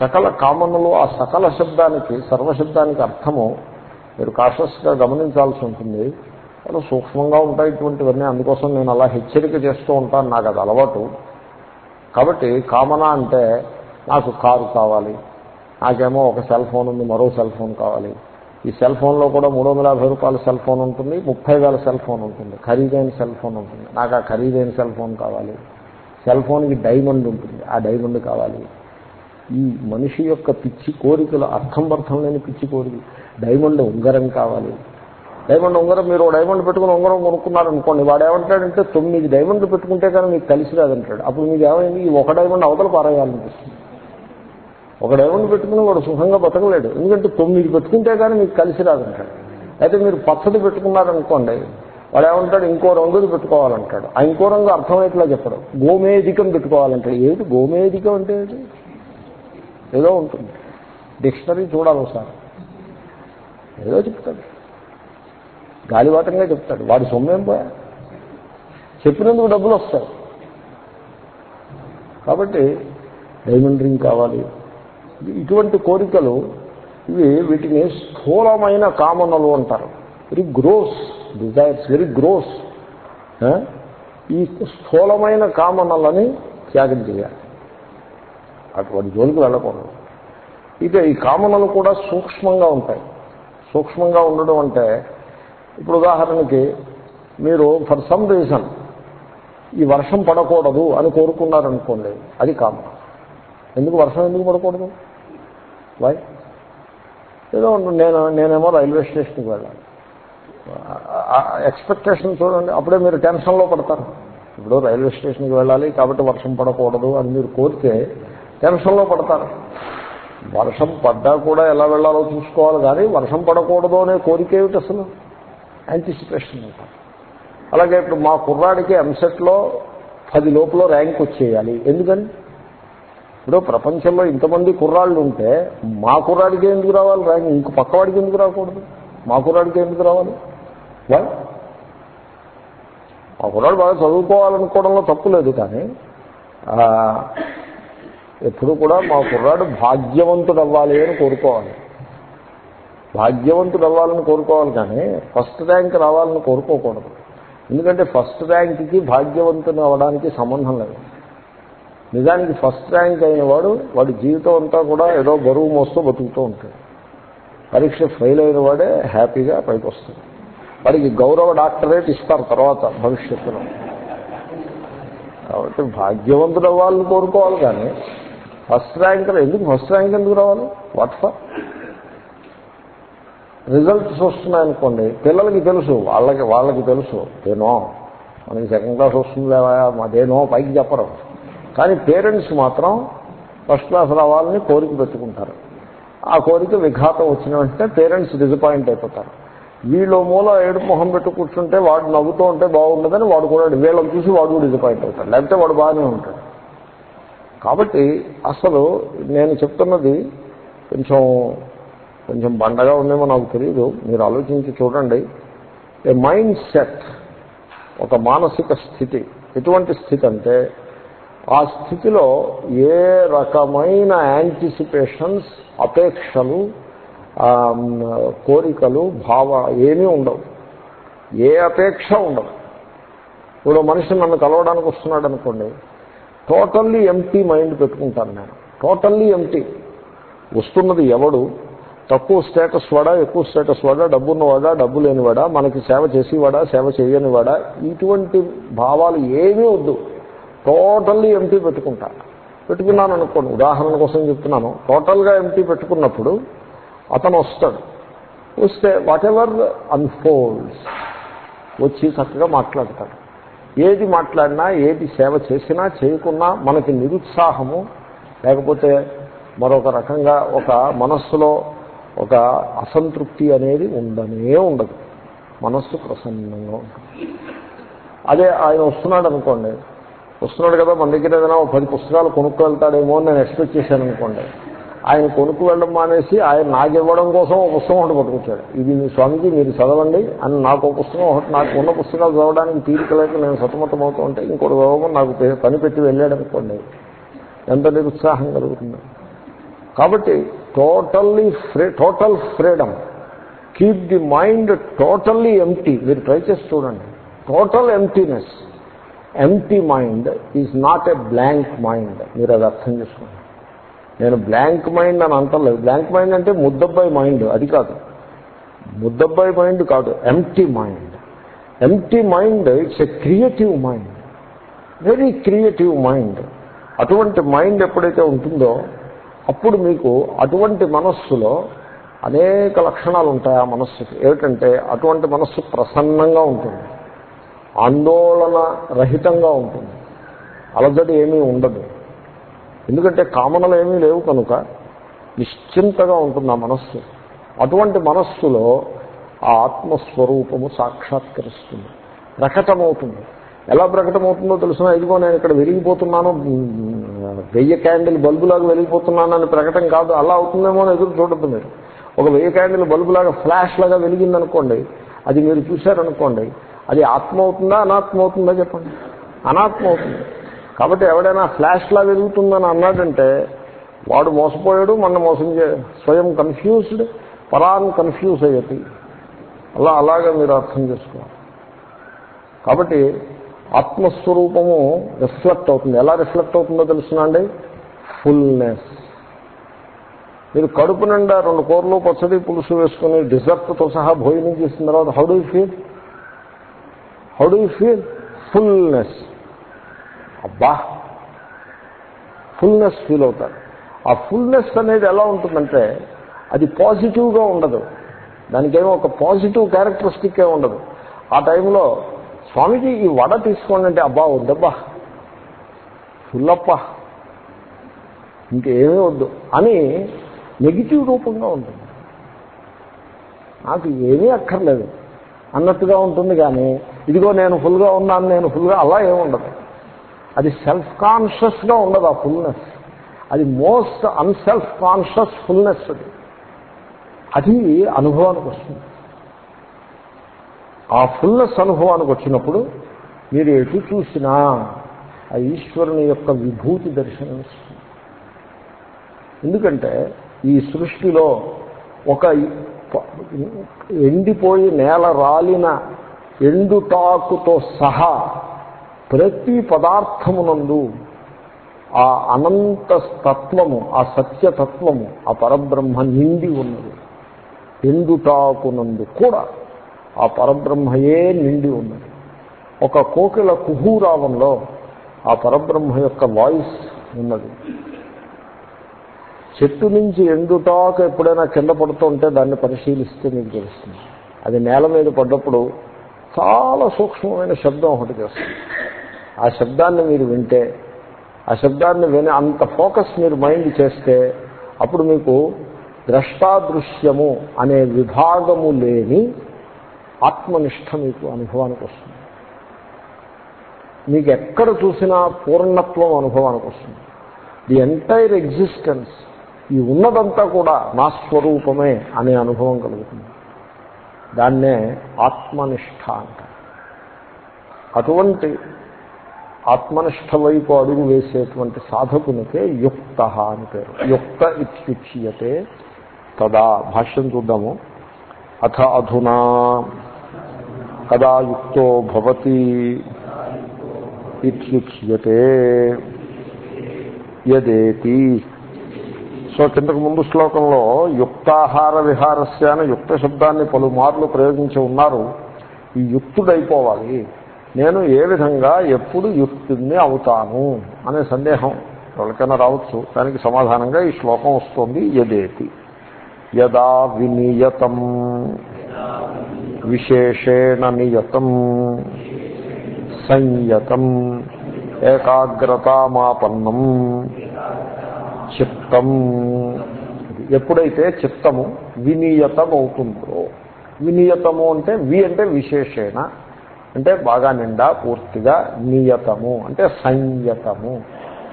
సకల కామనలు ఆ సకల శబ్దానికి సర్వశబ్దానికి అర్థము మీరు కాషస్గా గమనించాల్సి ఉంటుంది. చాలా సూక్ష్మంగా ఉంటాయి ఇటువంటివన్నీ. అందుకోసం నేను అలా హెచ్చరిక చేస్తూ ఉంటాను. నాకు అది అలవాటు. కాబట్టి కామన అంటే నాకు కారు కావాలి. నాకేమో ఒక సెల్ ఫోన్ ఉంది మరో సెల్ ఫోన్ కావాలి. ఈ సెల్ ఫోన్లో కూడా మూడు వందల యాభై రూపాయల సెల్ ఫోన్ ఉంటుంది ముప్పై వేల సెల్ ఫోన్ ఉంటుంది. ఖరీదైన సెల్ ఫోన్ ఉంటుంది. నాకు ఆ ఖరీదైన సెల్ ఫోన్ కావాలి. సెల్ ఫోన్కి డైమండ్ ఉంటుంది. ఆ డైమండ్ కావాలి. ఈ మనిషి యొక్క పిచ్చి కోరికలు అర్థం అర్థం లేని పిచ్చి కోరిక డైమండ్ ఉంగరం కావాలి. డైమండ్ ఉంగరం మీరు డైమండ్ పెట్టుకుని ఉంగరం కొనుక్కున్నారనుకోండి వాడు ఏమంటాడంటే తొమ్మిది డైమండ్లు పెట్టుకుంటే కానీ మీకు కలిసి రాదంటాడు. అప్పుడు మీకు ఏమైంది? ఈ ఒక డైమండ్ అవతల పారేయాలనిపిస్తుంది. ఒక డైమండ్ పెట్టుకుని వాడు సుఖంగా బతకలేడు. ఎందుకంటే తొమ్మిది పెట్టుకుంటే కానీ మీకు కలిసి రాదంటాడు. అయితే మీరు పచ్చది పెట్టుకున్నారనుకోండి వాడు ఏమంటాడు ఇంకో రంగుది పెట్టుకోవాలంటాడు. ఆ ఇంకో రంగు అర్థమయ్యేట్లా చెప్పడు. గోమేధికం పెట్టుకోవాలంటాడు. ఏమిటి గోమేధికం అంటే ఏదో ఉంటుంది. డిక్షనరీ చూడాలి ఒకసారి. ఏదో చెప్తాడు. గాలివాటంగా చెప్తాడు. వాడి సొమ్మేం పోయా? చెప్పినందుకు డబ్బులు వస్తాయి. కాబట్టి డైమండ్ రింగ్ కావాలి. ఇటువంటి కోరికలు ఇవి వీటిని స్థూలమైన కామనలు అంటారు. Very gross desires very gross ఈ స్థూలమైన కామనలని త్యాగం చేయాలి. అటువంటి జోలికి వెళ్ళకూడదు. ఇక ఈ కామనలు కూడా సూక్ష్మంగా ఉంటాయి. సూక్ష్మంగా ఉండడం అంటే ఇప్పుడు ఉదాహరణకి మీరు ఫర్ సమ్ రీజన్ ఈ వర్షం పడకూడదు అని కోరుకున్నారనుకోండి అది కామన్. ఎందుకు వర్షం ఎందుకు పడకూడదు? వై ఏదో నేను నేనేమో రైల్వే స్టేషన్కి వెళ్ళాలి. ఎక్స్పెక్టేషన్ చూడండి అప్పుడే మీరు టెన్షన్లో పడతారు. ఇప్పుడు రైల్వే స్టేషన్కి వెళ్ళాలి కాబట్టి వర్షం పడకూడదు అని మీరు కోరితే టెన్షన్లో పడతారు. వర్షం పడ్డా కూడా ఎలా వెళ్ళాలో చూసుకోవాలి కానీ వర్షం పడకూడదు అనే కోరిక ఏమిటి అసలు? యాంటిసిపేషన్ అంటారు అలాగే ఇప్పుడు మా కుర్రాడికి ఎంసెట్లో పది లోపల ర్యాంక్ వచ్చేయాలి. ఎందుకని? ఇప్పుడు ప్రపంచంలో ఇంతమంది కుర్రాళ్ళు ఉంటే మా కుర్రాడికి ఎందుకు రావాలి ర్యాంక్ ఇంక పక్కవాడికి ఎందుకు రాకూడదు? మా కుర్రాడికి ఎందుకు రావాలి? వై మా కుర్రాడు బాగా చదువుకోవాలనుకోవడంలో తప్పు లేదు కానీ ఎప్పుడు కూడా మా కుర్రాడు భాగ్యవంతుడు అవ్వాలి అని కోరుకోవాలి. భాగ్యవంతుడు అవ్వాలని కోరుకోవాలి కానీ ఫస్ట్ ర్యాంక్ రావాలని కోరుకోకూడదు. ఎందుకంటే ఫస్ట్ ర్యాంక్కి భాగ్యవంతుని అవ్వడానికి సంబంధం లేదు. నిజానికి ఫస్ట్ ర్యాంక్ అయినవాడు వాడి జీవితం అంతా కూడా ఏదో బరువు మోస్తూ బతుకుతూ ఉంటాడు. పరీక్ష ఫెయిల్ అయిన వాడే హ్యాపీగా పైకి వస్తుంది వాడికి గౌరవ డాక్టరేట్ ఇస్తారు తర్వాత భవిష్యత్తులో. కాబట్టి భాగ్యవంతుడు అవ్వాలని కోరుకోవాలి కానీ ఫస్ట్ ర్యాంక్ ఎందుకు ఫస్ట్ ర్యాంక్ ఎందుకు రావాలి? వాట్ ఫర్ రిజల్ట్స్ వస్తున్నాయనుకోండి పిల్లలకి తెలుసు వాళ్ళకి వాళ్ళకి తెలుసు దేనో మనకి సెకండ్ క్లాస్ వస్తుందా మా దేనో పైకి చెప్పరు. కానీ పేరెంట్స్ మాత్రం ఫస్ట్ క్లాస్ రావాలని కోరిక పెట్టుకుంటారు. ఆ కోరిక విఘాతం వచ్చిన వెంటనే పేరెంట్స్ డిసపాయింట్ అయిపోతారు. వీళ్ళు మూల ఏడు మొహం పెట్టు కూర్చుంటే వాడు నవ్వుతూ ఉంటే బాగుండదని వాడు కూడా వీళ్ళని చూసి వాడు కూడా డిసప్పాయింట్ అవుతాడు. లేకపోతే వాడు బాగానే ఉంటాడు. కాబట్టి అసలు నేను చెప్తున్నది కొంచెం కొంచెం బండగా ఉందేమో నాకు తెలియదు మీరు ఆలోచించి చూడండి. ఏ మైండ్ సెట్ ఒక మానసిక స్థితి ఎటువంటి స్థితి అంటే ఆ స్థితిలో ఏ రకమైన యాంటిసిపేషన్స్ అపేక్షలు కోరికలు భావ ఏమీ ఉండవు. ఏ అపేక్ష ఉండవు ఇప్పుడు మనిషి నన్ను కలవడానికి వస్తున్నాడు అనుకోండి టోటల్లీ ఎంటీ మైండ్ పెట్టుకుంటాను నేను. టోటల్లీ ఎంటీ వస్తున్నది ఎవడు? తక్కువ స్టేటస్ వాడా ఎక్కువ స్టేటస్ వాడా డబ్బున్నవాడా డబ్బు లేనివాడా మనకి సేవ చేసేవాడా సేవ చేయనివాడా ఇటువంటి భావాలు ఏమీ వద్దు. టోటల్లీ ఎంటీ పెట్టుకుంటా. పెట్టుకున్నాను అనుకోండి ఉదాహరణ కోసం చెప్తున్నాను. టోటల్గా ఎంటీ పెట్టుకున్నప్పుడు అతను వస్తాడు. వస్తే వాట్ ఎవర్ అన్ఫోల్డ్స్ వచ్చి చక్కగా మాట్లాడతాడు. ఏది మాట్లాడినా ఏది సేవ చేసినా చేయకున్నా మనకి నిరుత్సాహము లేకపోతే మరొక రకంగా ఒక మనస్సులో ఒక అసంతృప్తి అనేది ఉండనే ఉండదు. మనస్సు ప్రసన్నంగా ఉంటుంది అదే ఆయన వస్తున్నాడు అనుకోండి. వస్తున్నాడు కదా మన దగ్గర ఏదైనా ఒక పది పుస్తకాలు కొనుక్కు వెళ్తాడేమో అని నేను ఎక్స్పెక్ట్ చేశాను అనుకోండి. ఆయన కొనుక్కు వెళ్ళడం మానేసి ఆయన నాకు ఇవ్వడం కోసం ఒక పుస్తకం ఒకటి పట్టుకొచ్చాడు. ఇది మీ స్వామికి మీరు చదవండి అని నాకు ఒక పుస్తకం ఒకటి నాకు ఉన్న పుస్తకాలు చదవడానికి తీరిక లేక నేను సతమతం అవుతూ ఉంటే ఇంకోటి చదవమని నాకు పని పెట్టి వెళ్ళాడు అనుకోండి. ఎంత నిరుత్సాహం కలుగుతుంది. కాబట్టి totally free total freedom. Keep the mind totally empty మీరు ట్రై చేసి చూడండి. Total emptiness empty mind is not a blank mind. మీరు అది అర్థం చేసుకోండి. నేను బ్లాంక్ మైండ్ అని అంటలేదు. బ్లాంక్ మైండ్ అంటే ముద్దబ్బాయి మైండ్. అది కాదు. ముద్దబ్బాయి మైండ్ కాదు. Empty mind. Empty mind it's a creative mind. Very creative mind. అటువంటి మైండ్ ఎప్పుడైతే ఉంటుందో అప్పుడు మీకు అటువంటి మనస్సులో అనేక లక్షణాలు ఉంటాయి ఆ మనస్సుకి. ఏమిటంటే అటువంటి మనస్సు ప్రసన్నంగా ఉంటుంది. ఆందోళన రహితంగా ఉంటుంది. అలజడి ఏమీ ఉండదు. ఎందుకంటే కామనలు ఏమీ లేవు కనుక నిశ్చింతగా ఉంటుంది ఆ మనస్సు. అటువంటి మనస్సులో ఆ ఆత్మస్వరూపము సాక్షాత్కరిస్తుంది. ప్రకటమవుతుంది. ఎలా ప్రకటమవుతుందో తెలిసిన? ఇదిగో నేను ఇక్కడ వెలిగిపోతున్నాను. వెయ్యి క్యాండిల్ బల్బులాగా వెలిగిపోతున్నానని ప్రకటన కాదు. అలా అవుతుందేమో అని ఎదురు చూడద్దు మీరు. ఒక వెయ్యి క్యాండిల్ బల్బులాగా ఫ్లాష్ లాగా వెలిగిందనుకోండి అది మీరు చూశారనుకోండి అది ఆత్మ అవుతుందా అనాత్మ అవుతుందా చెప్పండి. అనాత్మ అవుతుంది కాబట్టి ఎవడైనా ఫ్లాష్లా వెలుగుతుందని అన్నాడంటే వాడు మోసపోయాడు మన మోసం చే స్వయం కన్ఫ్యూజ్డ్ పరాన్ కన్ఫ్యూజ్ అయ్యేది. అలా అలాగే మీరు అర్థం చేసుకోవాలి. కాబట్టి ఆత్మస్వరూపము రిఫ్లెక్ట్ అవుతుంది. ఎలా రిఫ్లెక్ట్ అవుతుందో తెలుసునండి ఫుల్నెస్. మీరు కడుపు నిండా రెండు కూరలు పచ్చడి పులుసు వేసుకుని డిజర్ట్తో సహా భోజనం చేసిన తర్వాత how do feel how do feel fullness. అబ్బా! ఫుల్నెస్ ఫీల్ అవుతారు. ఆ ఫుల్నెస్ అనేది ఎలా ఉంటుందంటే అది పాజిటివ్గా ఉండదు. దానికేమో ఒక పాజిటివ్ క్యారెక్టరిస్టిక్కే ఉండదు. ఆ టైంలో స్వామీజీ ఈ వడ తీసుకోండి అంటే అబ్బా వద్దబ్బా. ఫుల్లప్ప. ఇంకేమీ వద్దు. అని నెగిటివ్ రూపంగా ఉంటుంది. నాకు ఏమీ అక్కర్లేదు. అన్నట్టుగా ఉంటుంది కానీ ఇదిగో నేను ఫుల్గా ఉన్నాను నేను ఫుల్గా అలా ఏముండదు అది సెల్ఫ్ కాన్షియస్గా ఉండదు ఆ ఫుల్నెస్. అది మోస్ట్ అన్సెల్ఫ్ కాన్షియస్ ఫుల్నెస్ అది. అది అనుభవానికి వస్తుంది. ఆ ఫుల్నెస్ అనుభవానికి వచ్చినప్పుడు మీరు ఎటు చూసినా ఆ ఈశ్వరుని యొక్క విభూతి దర్శనం ఎందుకంటే ఈ సృష్టిలో ఒక ఎండిపోయి నేల రాలిన ఎండుటాకుతో సహా ప్రతి పదార్థమునందు ఆ అనంత తత్వము ఆ సత్యతత్వము ఆ పరబ్రహ్మ నిండి ఉన్నది. ఎండుటాకునందు కూడా. ఆ పరబ్రహ్మయే నిండి ఉన్నది. ఒక కోకిల కుహూరావంలో ఆ పరబ్రహ్మ యొక్క వాయిస్ ఉన్నది. చెట్టు నుంచి ఎండుటాకు ఎప్పుడైనా కింద పడుతుంటే దాన్ని పరిశీలిస్తే మీకు తెలుస్తుంది. అది నేల మీద పడ్డప్పుడు చాలా సూక్ష్మమైన శబ్దం ఒకటి చేస్తుంది. ఆ శబ్దాన్ని మీరు వింటే ఆ శబ్దాన్ని విని అంత ఫోకస్ మీరు మైండ్ చేస్తే అప్పుడు మీకు ద్రష్టాదృశ్యము అనే విభాగము లేని ఆత్మనిష్ట మీకు అనుభవానికి వస్తుంది. మీకు ఎక్కడ చూసినా పూర్ణత్వం అనుభవానికి వస్తుంది. ది ఎంటైర్ ఎగ్జిస్టెన్స్ ఈ ఉన్నదంతా కూడా నా స్వరూపమే అనే అనుభవం కలుగుతుంది. దాన్నే ఆత్మనిష్ట అంటారు. అటువంటి ఆత్మనిష్ట వైపు అడుగు వేసేటువంటి సాధకునికే యుక్త అని పేరు. యుక్త ఇత్యుచ్యతే తదా. భాష్యం చూద్దాము. అథ అధునా కదా యుక్తో భవతి ఇత్యుచ్యతే యదేతి. సో కిందకు ముందు శ్లోకంలో యుక్తాహార విహారస్య అని యుక్త శబ్దాన్ని పలుమార్లు ప్రయోగించి ఉన్నారు. ఈ యుక్తుడైపోవాలి. నేను ఏ విధంగా ఎప్పుడు యుక్తుడిని అవుతాను అనే సందేహం ఎవరికైనా రావచ్చు. దానికి సమాధానంగా ఈ శ్లోకం వస్తుంది యదేతి. యదా వినియతం. విశేషేణ నియతం సంయతం ఏకాగ్రతామాపన్నం చిత్తం ఎప్పుడైతే చిత్తము వినియతం అవుతుందో వినియతము అంటే వి అంటే విశేషేణ అంటే బాగా నిండా పూర్తిగా నియతము అంటే సంయతము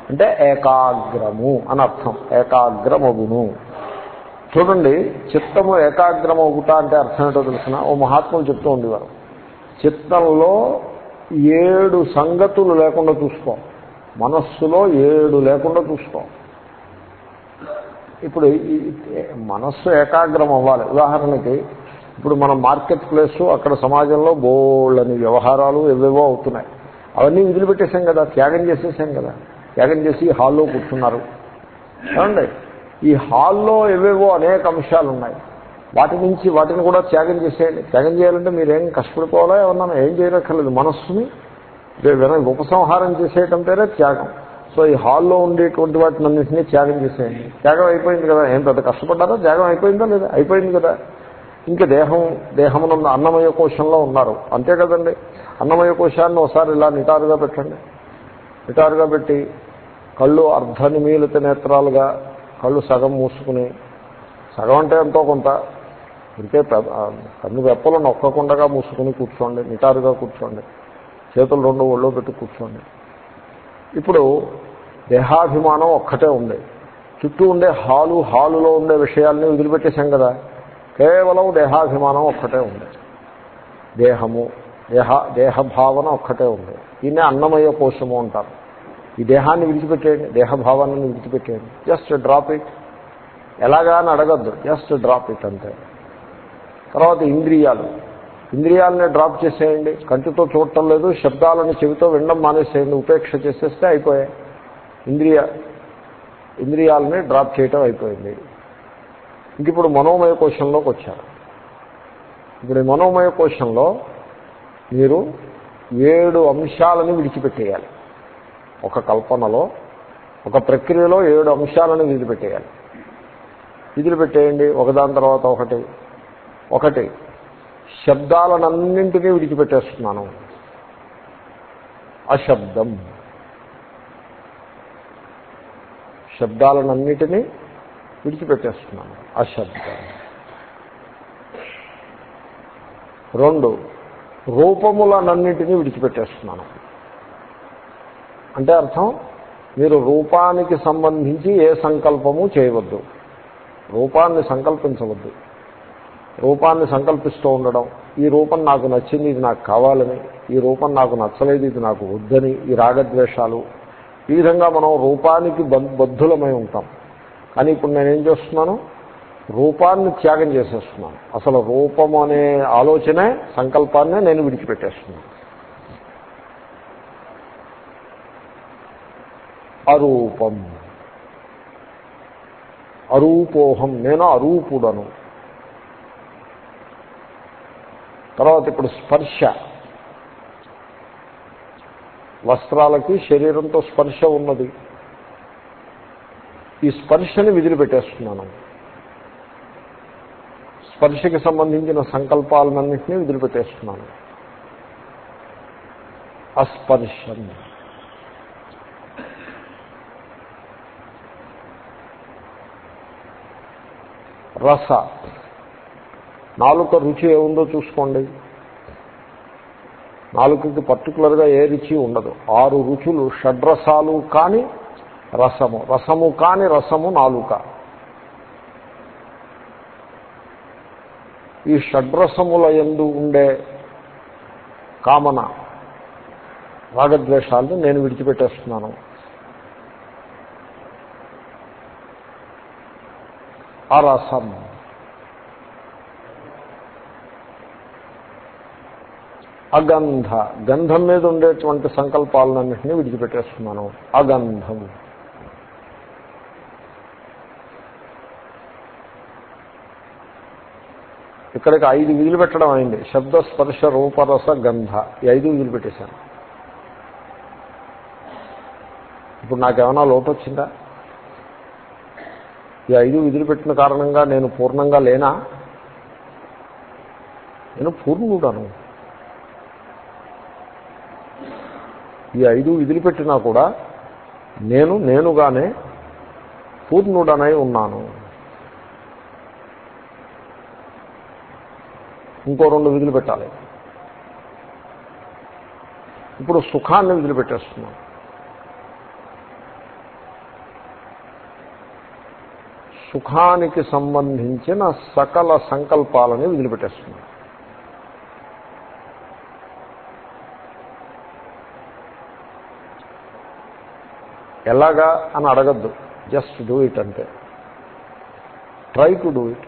అంటే ఏకాగ్రము అని అర్థం ఏకాగ్రమగును. చూడండి చిత్తము ఏకాగ్రమవుట అంటే అర్థం ఏంటో తెలిసిన? ఓ మహాత్ములు చెప్తూ ఉండేవారు. చిత్తంలో ఏడు సంగతులు లేకుండా చూసుకో. మనస్సులో ఏడు లేకుండా చూసుకో. ఇప్పుడు మనస్సు ఏకాగ్రం అవ్వాలి. ఉదాహరణకి ఇప్పుడు మన మార్కెట్ ప్లేస్ అక్కడ సమాజంలో బోళ్ళని వ్యవహారాలు ఏవేవో అవుతున్నాయి. అవన్నీ వదిలిపెట్టేసాం కదా త్యాగం చేసేసాం కదా. త్యాగం చేసి హాల్లో కూర్చున్నారు. ఏమండి? ఈ హాల్లో ఏవేవో అనేక అంశాలు ఉన్నాయి. వాటి నుంచి వాటిని కూడా త్యాగం చేసేయండి. త్యాగం చేయాలంటే మీరేం కష్టపడిపోవాలా? ఏమన్నా ఏం చేయనక్కర్లేదు. మనస్సుని విన ఉపసంహారం చేసేయటం పేరే త్యాగం. సో ఈ హాల్లో ఉండేటువంటి వాటిని అన్నింటినీ త్యాగం చేసేయండి. త్యాగం అయిపోయింది కదా? ఏం పెద్ద కష్టపడ్డారా? త్యాగం అయిపోయిందా లేదా? అయిపోయింది కదా? ఇంకా దేహం దేహమున అన్నమయ కోశంలో ఉన్నారు. అంతే కదండి. అన్నమయ కోశాన్ని ఒకసారి ఇలా నిటారుగా పెట్టండి. నిటారుగా పెట్టి కళ్ళు అర్ధ నిమీలిత నేత్రాలుగా కళ్ళు సగం మూసుకుని సగం అంటే ఎంతో కొంత. ఇంకే కన్ను వెప్పలు నొక్కకుండా మూసుకుని కూర్చోండి నిటారుగా కూర్చోండి. చేతులు రెండు ఒళ్ళో పెట్టి కూర్చోండి. ఇప్పుడు దేహాభిమానం ఒక్కటే ఉంది. చుట్టూ ఉండే హాలు హాలులో ఉండే విషయాల్ని వదిలిపెట్టేశాం కదా. కేవలం దేహాభిమానం ఒక్కటే ఉంది. దేహము దేహ దేహభావన ఒక్కటే ఉంది. దీన్నే అన్నమయ కోశము అంటారు. ఈ దేహాన్ని విడిచిపెట్టేయండి దేహభావాన్ని విడిచిపెట్టేయండి. జస్ట్ డ్రాప్ ఇట్ ఎలాగా అని అడగద్దు. జస్ట్ డ్రాప్ ఇట్ అంతే. తర్వాత ఇంద్రియాలు. ఇంద్రియాలని డ్రాప్ చేసేయండి. కంటితో చూడటం లేదు శబ్దాలను చెవితో వినడం మానేసేయండి ఉపేక్ష చేసేస్తే అయిపోయాయి. ఇంద్రియ ఇంద్రియాలని డ్రాప్ చేయటం అయిపోయింది. ఇంక ఇప్పుడు మనోమయ కోశంలోకి వచ్చారు. ఇప్పుడు ఈ మనోమయ కోశంలో మీరు ఏడు అంశాలని విడిచిపెట్టేయాలి. ఒక కల్పనలో ఒక ప్రక్రియలో ఏడు అంశాలను విదిలిపెట్టేయాలి విదిలిపెట్టేయండి ఒకదాని తర్వాత ఒకటి. ఒకటి శబ్దాలనన్నింటినీ విడిచిపెట్టేస్తున్నాను. అశబ్దం. శబ్దాలనన్నిటినీ విడిచిపెట్టేస్తున్నాను. అశబ్దం. రెండు రూపములనన్నింటినీ విడిచిపెట్టేస్తున్నాను. అంటే అర్థం మీరు రూపానికి సంబంధించి ఏ సంకల్పము చేయవద్దు. రూపాన్ని సంకల్పించవద్దు. రూపాన్ని సంకల్పిస్తూ ఉండడం ఈ రూపం నాకు నచ్చింది ఇది నాకు కావాలని ఈ రూపం నాకు నచ్చలేదు ఇది నాకు వద్దని ఈ రాగద్వేషాలు ఈ విధంగా మనం రూపానికి బద్ధులమై ఉంటాం. కానీ ఇప్పుడు నేనేం చేస్తున్నాను? రూపాన్ని త్యాగం చేసేస్తున్నాను. అసలు రూపం అనే ఆలోచనే సంకల్పాన్నే నేను విడిచిపెట్టేస్తున్నాను. అరూపం. అరూపోహం నేను అరూపుడను. తర్వాత ఇప్పుడు స్పర్శ. వస్త్రాలకి శరీరంతో స్పర్శ ఉన్నది. ఈ స్పర్శని విదిలిపెట్టేస్తున్నాను. స్పర్శకి సంబంధించిన సంకల్పాలన్నింటినీ విదిలిపెట్టేస్తున్నాను. అస్పర్శం. రస. నాలుక రుచి ఏముందో చూసుకోండి. నాలుకకి పర్టికులర్గా ఏ రుచి ఉండదు. ఆరు రుచులు షడ్రసాలు కాని రసము. రసము కాని రసము నాలుక. ఈ షడ్రసముల ఎందు ఉండే కామన రాగద్వేషాలను నేను విడిచిపెట్టేస్తున్నాను. ఆ రసం అగంధ. గంధం మీద ఉండేటువంటి సంకల్పాలన్నింటినీ విడిచిపెట్టేస్తున్నాను. అగంధం. ఇక్కడికి ఐదు విధులు పెట్టడం అయింది. శబ్ద స్పర్శ రూపరస గంధ. ఈ ఐదు విధులు పెట్టేశాను. ఇప్పుడు నాకేమైనా లోటు వచ్చిందా? ఈ ఐదు విధులు పెట్టిన కారణంగా నేను పూర్ణంగా లేనా? నేను పూర్ణుడను. ఈ ఐదు విధులు పెట్టినా కూడా నేను నేనుగానే పూర్ణుడనై ఉన్నాను. ఇంకో రెండు విధులు పెట్టాలి. ఇప్పుడు సుఖాన్ని విధులు సుఖానికి సంబంధించిన సకల సంకల్పాలని వదిలిపెట్టేస్తుంది. ఎలాగా అని అడగద్దు. జస్ట్ డూ ఇట్ అంతే. Try to do it.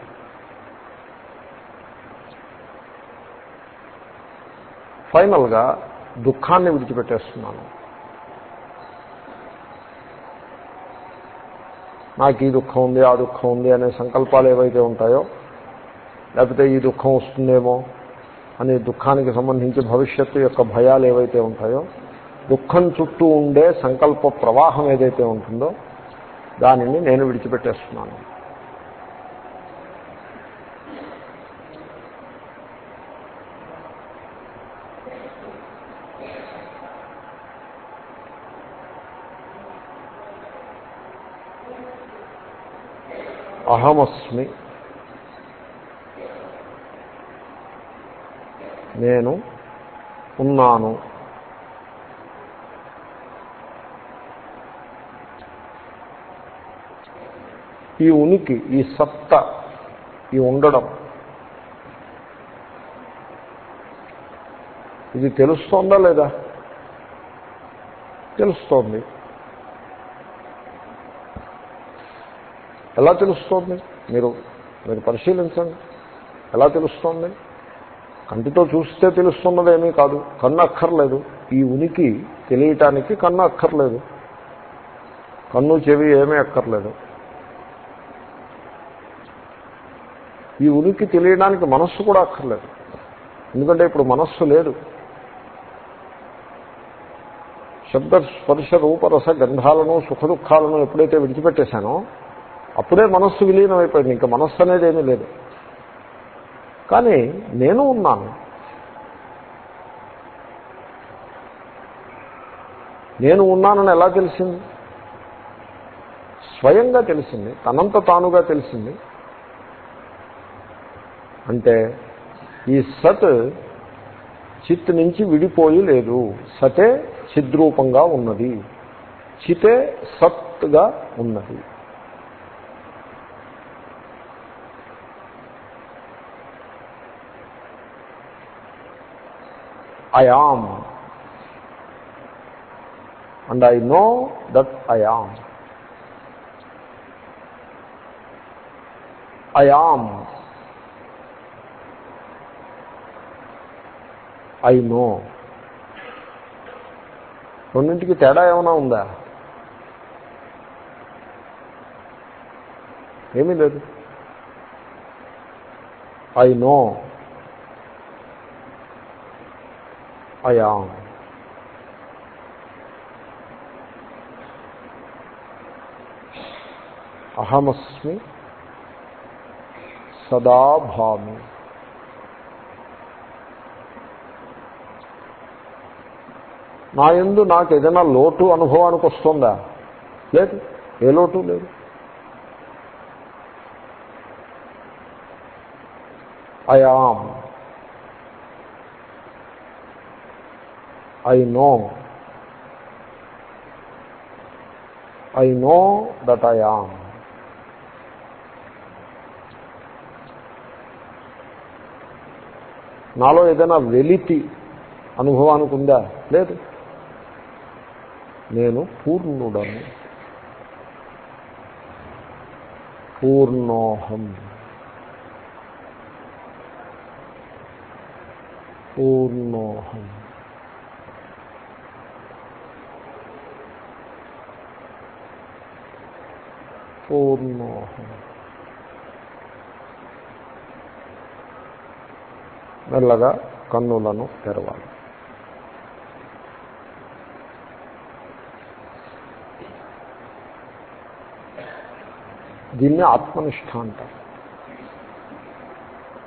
ఫైనల్గా దుఃఖాన్ని విడిచిపెట్టేస్తున్నాను. నాకు ఈ దుఃఖం ఉంది ఆ దుఃఖం ఉంది అనే సంకల్పాలు ఏవైతే ఉంటాయో లేకపోతే ఈ దుఃఖం వస్తుందేమో అనే దుఃఖానికి సంబంధించి భవిష్యత్తు యొక్క భయాలు ఏవైతే ఉంటాయో దుఃఖం చుట్టూ ఉండే సంకల్ప ప్రవాహం ఏదైతే ఉంటుందో దానిని నేను విడిచిపెట్టేస్తున్నాను. అహమస్మి. నేను ఉన్నాను. ఈ ఉనికి ఈ సత్త ఈ ఉండడం. ఇది తెలుస్తోందా లేదా? తెలుస్తోంది. ఎలా తెలుస్తోంది? మీరు మీరు పరిశీలించండి. ఎలా తెలుస్తోంది? కంటితో చూస్తే తెలుస్తున్నదేమీ కాదు. కన్ను అక్కర్లేదు. ఈ ఉనికి తెలియటానికి కన్ను అక్కర్లేదు. కన్ను చెవి ఏమీ అక్కర్లేదు. ఈ ఉనికి తెలియడానికి మనస్సు కూడా అక్కర్లేదు. ఎందుకంటే ఇప్పుడు మనస్సు లేదు. శబ్ద స్పర్శ రూపరస గంధాలను సుఖ దుఃఖాలను ఎప్పుడైతే విడిచిపెట్టేశానో అప్పుడే మనస్సు విలీనం అయిపోయింది ఇంకా మనస్సు అనేది ఏమీ లేదు. కానీ నేను ఉన్నాను. నేను ఉన్నానని ఎలా తెలిసింది? స్వయంగా తెలిసింది. తనంత తానుగా తెలిసింది. అంటే ఈ సత్ చిత్ నుంచి విడిపోయి లేదు. సతే చిద్రూపంగా ఉన్నది. చితే సత్గా ఉన్నది. I am and I know that I am I am I know రెండింటికి తేడా ఏమైనా ఉందా? ఏమీ లేదు. ఐ నో అయాం అహమస్మి సదాభామి నా ఎందు నాకు ఏదైనా లోటు అనుభవానికి వస్తుందా? లేదు. ఏ లోటు లేదు. I'm I know I know that I am నాలో ఏదైనా వెలితి అనుభవానికి ఉందా? లేదు. నేను పూర్ణుడను. పూర్ణోహం. పూర్ణోహం. పూర్ణోహం మెల్లగా కన్నులను తెరవాలి. దీన్ని ఆత్మనిష్ట అంటారు.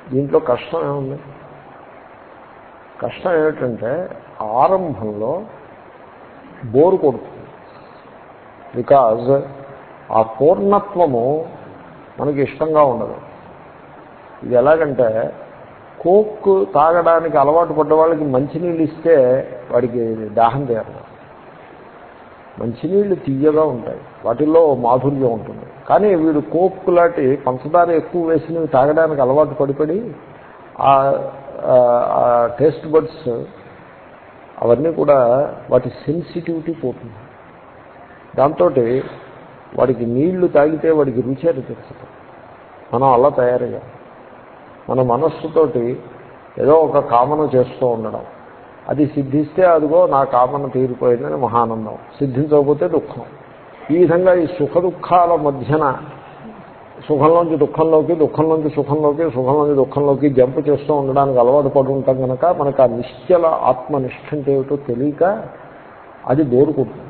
దీంట్లో కష్టం ఏముంది? కష్టం ఏమిటంటే ఆరంభంలో బోరు కొడుతుంది. బికాజ్ ఆ పూర్ణత్వము మనకి ఇష్టంగా ఉండదు. ఇది ఎలాగంటే కోక్ తాగడానికి అలవాటు పడ్డ వాళ్ళకి మంచినీళ్ళు ఇస్తే వాడికి దాహం తీరదు. మంచినీళ్ళు తీయగా ఉంటాయి. వాటిల్లో మాధుర్యం ఉంటుంది. కానీ వీడు కోక్ లాంటి పంచదార ఎక్కువ వేసినవి తాగడానికి అలవాటు పడిపడి ఆ టేస్ట్ బడ్స్ అవన్నీ కూడా వాటి సెన్సిటివిటీ పోతుంది. దాంతో వాడికి నీళ్ళు తాగితే వాడికి రుచి అనిపించదు మనం అలా తయారుగా మన మనస్సుతోటి ఏదో ఒక కామన చేస్తూ ఉండడం. అది సిద్ధిస్తే అదిగో నా కామన తీరిపోయిందని మహానందం. సిద్ధించకపోతే దుఃఖం. ఈ విధంగా ఈ సుఖ దుఃఖాల మధ్యన సుఖంలోంచి దుఃఖంలోకి దుఃఖంలోంచి సుఖంలోకి సుఖంలోంచి దుఃఖంలోకి జంప్ చేస్తూ ఉండడానికి అలవాటు పడి ఉంటాం కనుక మనకు ఆ నిశ్చల ఆత్మనిష్ట అంటే ఏమిటో తెలియక అది దోరుకుంటుంది